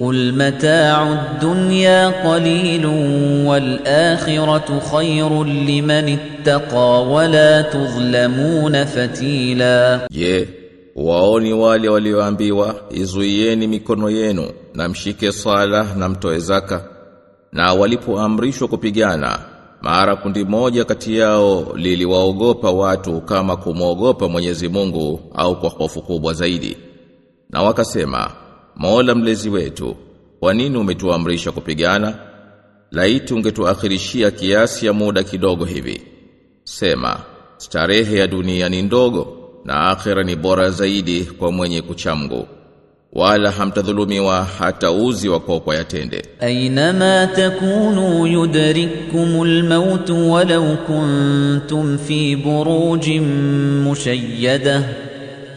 قل متاع الدنيا قليل والآخرة خير لمن اتقى ولا تظلمون فتيلا Je, waoni wale walioambiwa izuieni mikono yenu na mshike sala na mtoe zaka na walipoamrishwa kupigana mara kundi moja kati yao liliwaogopa watu kama kumwogopa Mwenyezi Mungu au kwa hofu kubwa zaidi na wakasema Mola mlezi wetu, kwa nini umetuamrisha kupigana? Laiti ungetuakhirishia kiasi ya muda kidogo hivi. Sema, starehe ya dunia ni ndogo na akhira ni bora zaidi kwa mwenye kuchamgu wala hamtadhulumiwa hata uzi wa kwa yatende. Ainama takunu yudrikumul maut walau kuntum fi burujin mushayyadah.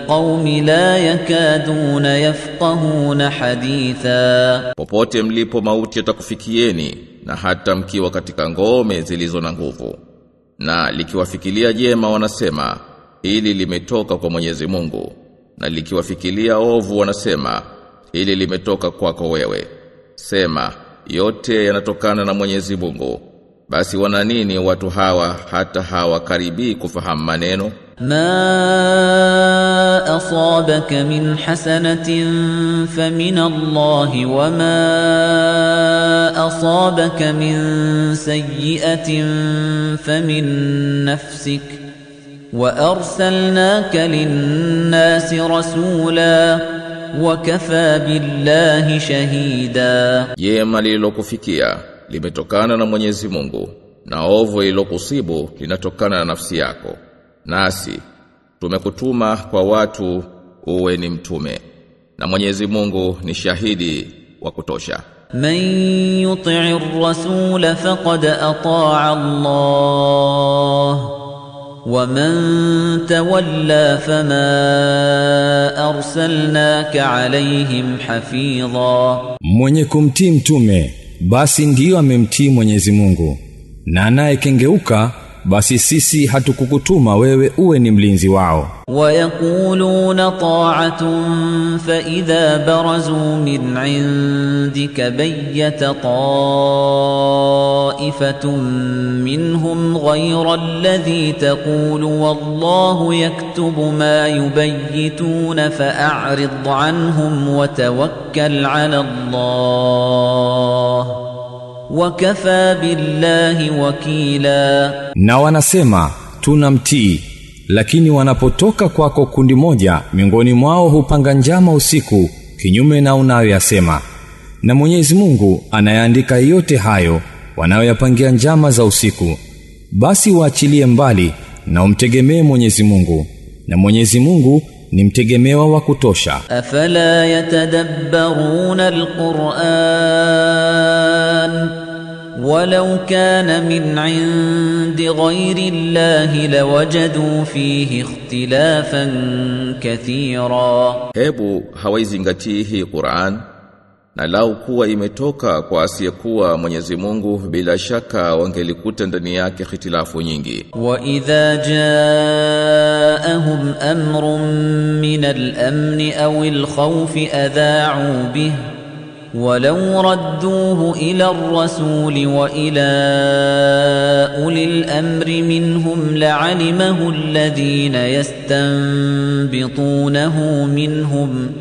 القوم لا يكادون يفقهون حديثا popote mlipo mauti yatakufikieni na hata mkiwa katika ngome zilizo na nguvu na likiwafikilia jema wanasema hili limetoka kwa Mwenyezi Mungu na likiwafikilia ovu wanasema hili limetoka kwako wewe sema yote yanatokana na Mwenyezi Mungu basi wana nini watu hawa hata hawakaribii kufahamu maneno ما أصابك من حسنة فمن الله وما أصابك من سيئة فمن نفسك وأرسلناك للناس رسولا وكفى بالله شهيدا jema lililokufikia limetokana na Mwenyezi Mungu na ovu lililokusibu linatokana na nafsi yako nasi tumekutuma kwa watu uwe ni mtume na Mwenyezi Mungu ni shahidi wa kutosha من يطع الرسول فقد أطاع الله ومن تولى فما أرسلناك عليهم حفيظا Mwenye kumtii mtume basi ndiyo amemtii Mwenyezi Mungu na anayekengeuka basi sisi hatukukutuma wewe uwe ni mlinzi wao ويقولون طاعة فإذا برزوا من عندك بيت طائفة منهم غير الذي تقول والله يكتب ما يبيتون فأعرض عنهم وتوكل على الله wakafa billahi wakila. Na wanasema tunamtii lakini wanapotoka kwako kundi moja miongoni mwao hupanga njama usiku kinyume na unayoyasema. Na Mwenyezi Mungu anayaandika yote hayo wanayoyapangia njama za usiku. Basi waachilie mbali na umtegemee Mwenyezi Mungu. Na Mwenyezi Mungu ni mtegemewa wa kutosha. Afala yatadabbaruna alquran? ولو كان من عند غير الله لوجدوا فيه اختلافا كثيرا hebu hawaizingatii hii Qur'an na lau kuwa imetoka kwa asiyekuwa Mwenyezi Mungu bila shaka wangelikuta ndani yake hitilafu nyingi وإذا جاءهم أمر من الأمن أو الخوف أذاعوا به ولو ردوه إلى الرسول وإلى أولي الأمر منهم لعلمه الذين يستنبطونه منهم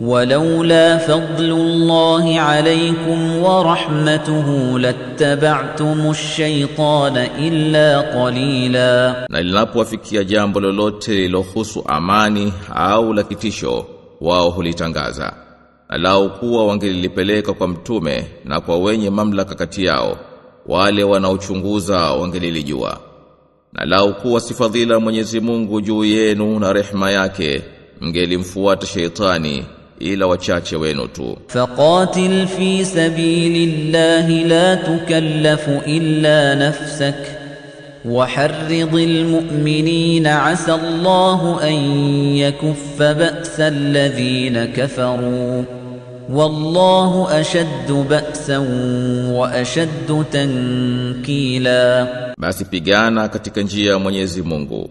ولولا فضل الله عليكم ورحمته لاتبعتم الشيطان إلا قليلاً. Na linapowafikia jambo lolote lilohusu amani au la kitisho wao hulitangaza. Lau kuwa wangelilipeleka kwa mtume na kwa wenye mamlaka kati yao, wale wanaochunguza wangelilijua. Na lau kuwa sifadhila Mwenyezi Mungu juu yenu na rehma yake, mngelimfuata sheitani ila wachache wenu tu. Faqatil fi sabilillahi la tukallafu illa nafsaka وحرض المؤمنين عسى الله أن يكف بأس الذين كفروا والله أشد بأسا وأشد تنكيلا basi pigana katika njia ya Mwenyezi Mungu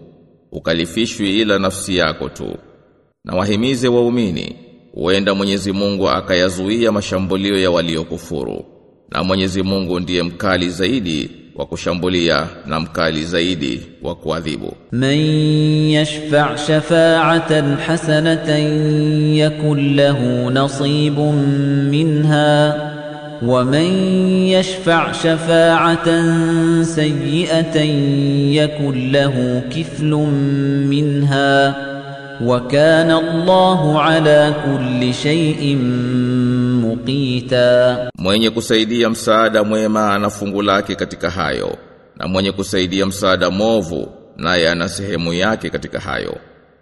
ukalifishwi ila nafsi yako tu na wahimize waumini huenda Mwenyezi Mungu akayazuia mashambulio ya waliokufuru na Mwenyezi Mungu ndiye mkali zaidi wa kushambulia na mkali zaidi wa kuadhibu من يشفع شفاعة حسنة يكن له نصيب منها ومن يشفع شفاعة سيئة يكن له كفل منها وكان الله على كل شيء muqita. Mwenye kusaidia msaada mwema ana fungu lake katika hayo na mwenye kusaidia msaada mwovu naye ana sehemu yake katika hayo.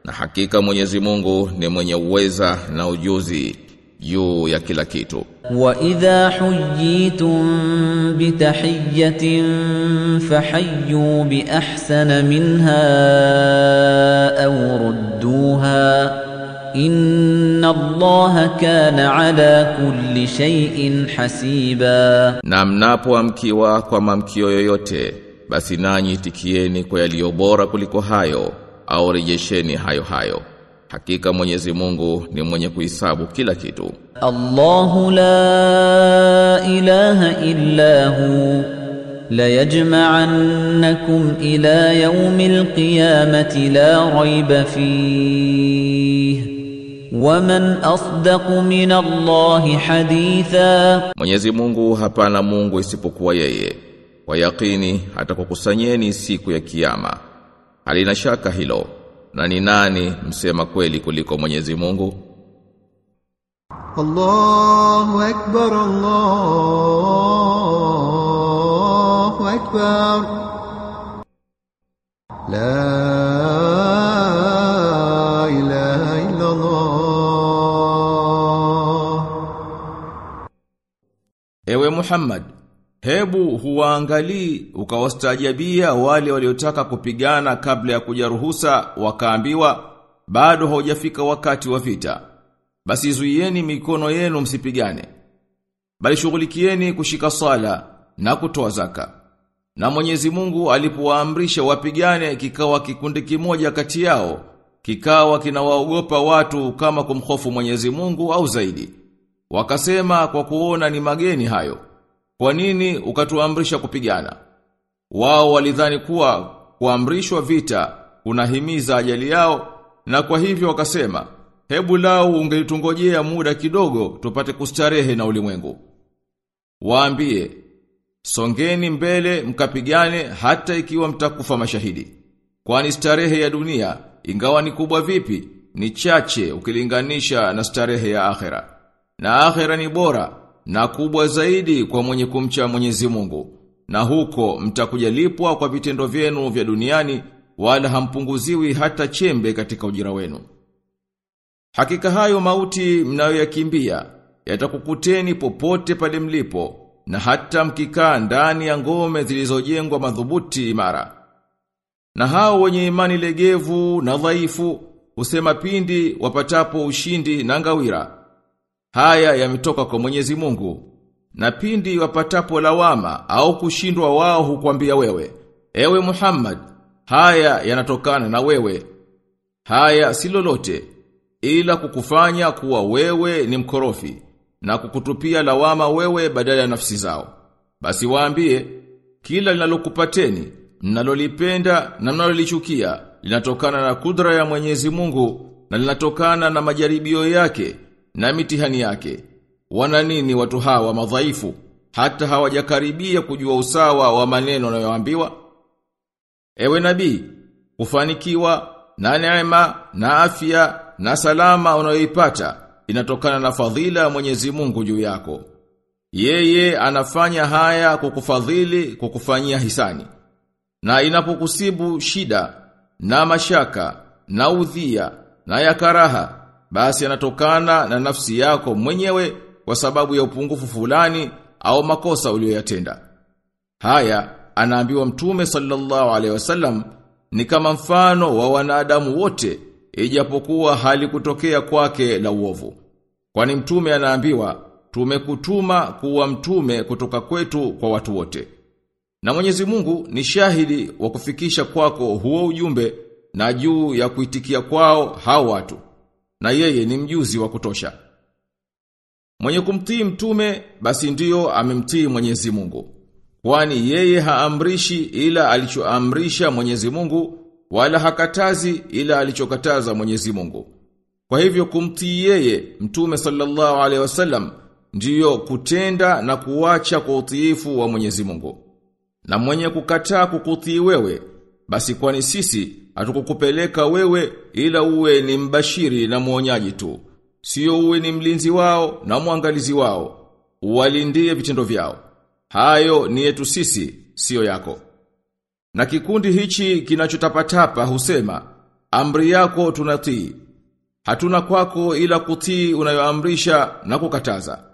Na hakika Mwenyezi Mungu ni mwenye uweza na ujuzi juu ya kila kitu. Wa idha huyitum bi tahiyyatin fahayyu bi ahsana minha aw rudduha. Inna Allaha kana ala kulli shay'in hasiba, na mnapoamkiwa kwa mamkio yoyote basi nanyi tikieni kwa yaliyo bora kuliko hayo au rejesheni hayo hayo. Hakika Mwenyezi Mungu ni mwenye kuhisabu kila kitu. Allahu la ilaha illa hu la yajma'annakum ila yawmil qiyamati la rayba fihi Waman asdaqu min Allahi haditha, Mwenyezi Mungu hapana Mungu isipokuwa yeye. Kwa yakini atakukusanyeni siku ya kiyama. Halina shaka hilo. Na ni nani msema kweli kuliko Mwenyezi Mungu? Allahu akbar Allahu akbar La Muhammad, hebu huwaangalii ukawastajabia wale waliotaka kupigana kabla ya kujaruhusa wakaambiwa bado haujafika wakati wa vita. Basi zuieni mikono yenu msipigane. Bali shughulikieni kushika sala na kutoa zaka. Na Mwenyezi Mungu alipowaamrisha wapigane kikawa kikundi kimoja kati yao, kikawa kinawaogopa watu kama kumhofu Mwenyezi Mungu au zaidi. Wakasema kwa kuona ni mageni hayo. Kwa nini ukatuamrisha kupigana? Wao walidhani kuwa kuamrishwa vita kunahimiza ajali yao na kwa hivyo wakasema hebu lao ungelitungojea muda kidogo tupate kustarehe na ulimwengu. Waambie songeni mbele mkapigane hata ikiwa mtakufa mashahidi. Kwani starehe ya dunia ingawa ni kubwa vipi ni chache ukilinganisha na starehe ya akhera. Na akhera ni bora na kubwa zaidi kwa mwenye kumcha Mwenyezi Mungu. Na huko mtakujalipwa kwa vitendo vyenu vya duniani wala hampunguziwi hata chembe katika ujira wenu. Hakika hayo mauti mnayoyakimbia yatakukuteni popote pale mlipo na hata mkikaa ndani ya ngome zilizojengwa madhubuti imara. Na hao wenye imani legevu na dhaifu husema pindi wapatapo ushindi na ngawira. Haya yametoka kwa Mwenyezi Mungu. Na pindi wapatapo lawama au kushindwa wao hukwambia wewe, ewe Muhammad, haya yanatokana na wewe. Haya si lolote ila kukufanya kuwa wewe ni mkorofi na kukutupia lawama wewe badala ya nafsi zao. Basi waambie kila linalokupateni mnalolipenda na mnalolichukia linatokana na kudra ya Mwenyezi Mungu na linatokana na majaribio yake na mitihani yake. Wana nini watu hawa madhaifu hata hawajakaribia kujua usawa wa maneno wanayoambiwa? Ewe nabii, kufanikiwa na neema na afya na salama unayoipata inatokana na fadhila ya Mwenyezi Mungu juu yako. Yeye anafanya haya kukufadhili kukufanyia hisani. Na inapokusibu shida na mashaka na udhia na ya karaha basi yanatokana na nafsi yako mwenyewe kwa sababu ya upungufu fulani au makosa uliyoyatenda. Haya anaambiwa Mtume sallallahu alaihi wasallam ni kama mfano wa wanadamu wote ijapokuwa hali kutokea kwake la uovu. Kwani mtume anaambiwa tumekutuma kuwa mtume kutoka kwetu kwa watu wote. Na Mwenyezi Mungu ni shahidi wa kufikisha kwako huo ujumbe na juu ya kuitikia kwao hao watu. Na yeye ni mjuzi wa kutosha. Mwenye kumtii mtume basi ndiyo amemtii Mwenyezi Mungu. Kwani yeye haamrishi ila alichoamrisha Mwenyezi Mungu wala hakatazi ila alichokataza Mwenyezi Mungu. Kwa hivyo kumtii yeye Mtume sallallahu alaihi wasallam ndiyo kutenda na kuwacha kwa utiifu wa Mwenyezi Mungu. Na mwenye kukataa kukutii wewe basi kwani sisi hatukukupeleka wewe ila uwe ni mbashiri na mwonyaji tu. Sio uwe ni mlinzi wao na mwangalizi wao. Uwalindie vitendo vyao. Hayo ni yetu sisi, sio yako. Na kikundi hichi kinachotapatapa husema, amri yako tunatii. Hatuna kwako ila kutii unayoamrisha na kukataza.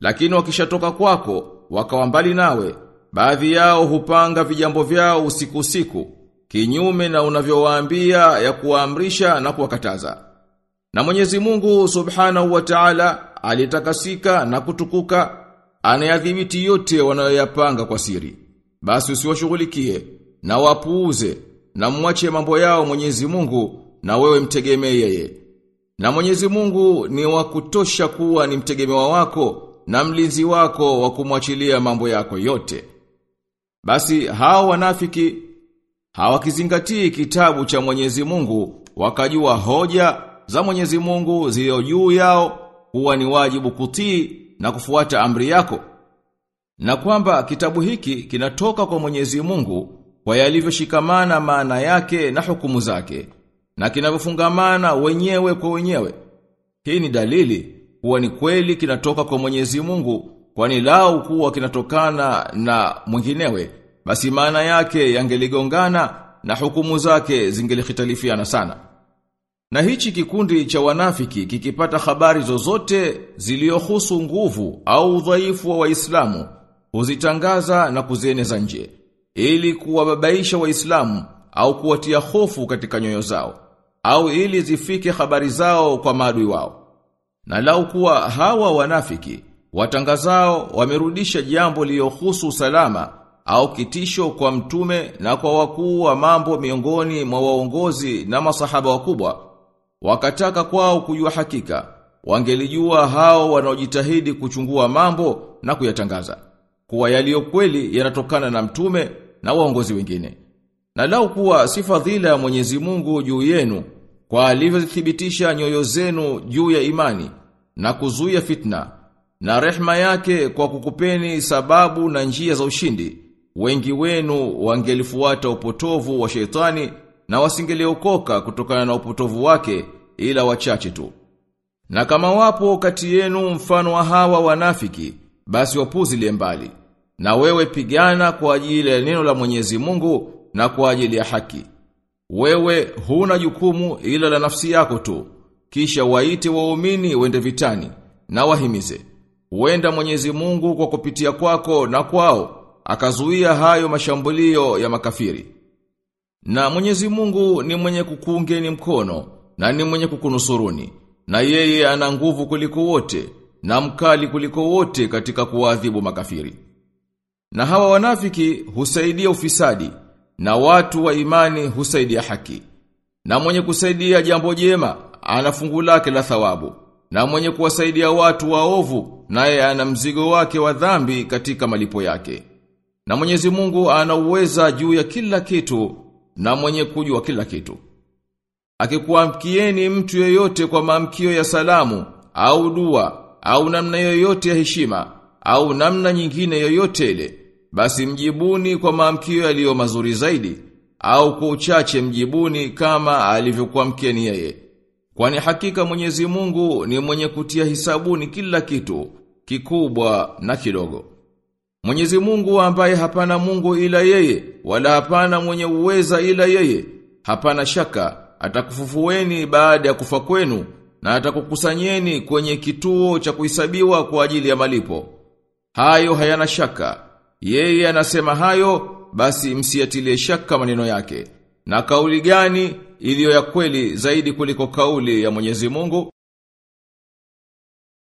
Lakini wakishatoka kwako, wakawa mbali nawe, baadhi yao hupanga vijambo vyao usiku usiku, kinyume na unavyowaambia ya kuwaamrisha na kuwakataza. Na Mwenyezi Mungu Subhanahu wa Ta'ala alitakasika na kutukuka, anayadhibiti yote wanayoyapanga kwa siri. Basi usiwashughulikie na wapuuze na mwache mambo yao Mwenyezi Mungu na wewe mtegemee yeye. Na Mwenyezi Mungu ni wa kutosha kuwa ni mtegemewa wako na mlinzi wako wa kumwachilia mambo yako yote. Basi hao wanafiki hawakizingatii kitabu cha Mwenyezi Mungu wakajua hoja za Mwenyezi Mungu zilio juu yao huwa ni wajibu kutii na kufuata amri yako. Na kwamba kitabu hiki kinatoka kwa Mwenyezi Mungu kwa yalivyoshikamana maana yake na hukumu zake na kinavyofungamana wenyewe kwa wenyewe. Hii ni dalili kuwa ni kweli kinatoka kwa Mwenyezi Mungu kwani lau kuwa kinatokana na mwinginewe basi maana yake yangeligongana na hukumu zake zingelihitalifiana sana. Na hichi kikundi cha wanafiki kikipata habari zozote ziliohusu nguvu au udhaifu wa Waislamu huzitangaza na kuzieneza nje ili kuwababaisha Waislamu au kuwatia hofu katika nyoyo zao au ili zifike habari zao kwa maadui wao. Na lau kuwa hawa wanafiki watangazao wamerudisha jambo liyohusu usalama au kitisho kwa mtume na kwa wakuu wa mambo miongoni mwa waongozi na masahaba wakubwa wakataka kwao kujua hakika wangelijua hao wanaojitahidi kuchungua mambo na kuyatangaza kuwa yaliyo kweli yanatokana na mtume na waongozi wengine. Na lau kuwa si fadhila ya Mwenyezi Mungu juu yenu kwa alivyothibitisha nyoyo zenu juu ya imani na kuzuia fitna na rehma yake kwa kukupeni sababu na njia za ushindi wengi wenu wangelifuata upotovu wa shetani na wasingeliokoka kutokana na upotovu wake ila wachache tu. Na kama wapo kati yenu mfano wa hawa wanafiki, basi wapuzilie mbali. Na wewe pigana kwa ajili ya neno la Mwenyezi Mungu na kwa ajili ya haki. Wewe huna jukumu ila la nafsi yako tu. Kisha waite waumini wende vitani na wahimize. Huenda Mwenyezi Mungu kwa kupitia kwako na kwao akazuia hayo mashambulio ya makafiri. Na Mwenyezi Mungu ni mwenye kukuungeni mkono na ni mwenye kukunusuruni. Na yeye ana nguvu kuliko wote na mkali kuliko wote katika kuadhibu makafiri. Na hawa wanafiki husaidia ufisadi na watu wa imani husaidia haki. Na mwenye kusaidia jambo jema ana fungu lake la thawabu. Na mwenye kuwasaidia watu waovu naye ana mzigo wake wa dhambi katika malipo yake. Na Mwenyezi Mungu ana uweza juu ya kila kitu na mwenye kujua kila kitu. Akikuamkieni mtu yeyote kwa maamkio ya salamu au dua au namna yoyote ya heshima au namna nyingine yoyote ile basi mjibuni kwa maamkio yaliyo mazuri zaidi au kwa uchache mjibuni kama alivyokuamkieni yeye. Kwani hakika Mwenyezi Mungu ni mwenye kutia hisabuni kila kitu, kikubwa na kidogo. Mwenyezi Mungu ambaye hapana Mungu ila yeye, wala hapana mwenye uweza ila yeye, hapana shaka, atakufufueni baada ya kufa kwenu, na atakukusanyeni kwenye kituo cha kuhesabiwa kwa ajili ya malipo. Hayo hayana shaka. Yeye anasema hayo, basi msiatilie shaka maneno yake. Na kauli gani iliyo ya kweli zaidi kuliko kauli ya Mwenyezi Mungu?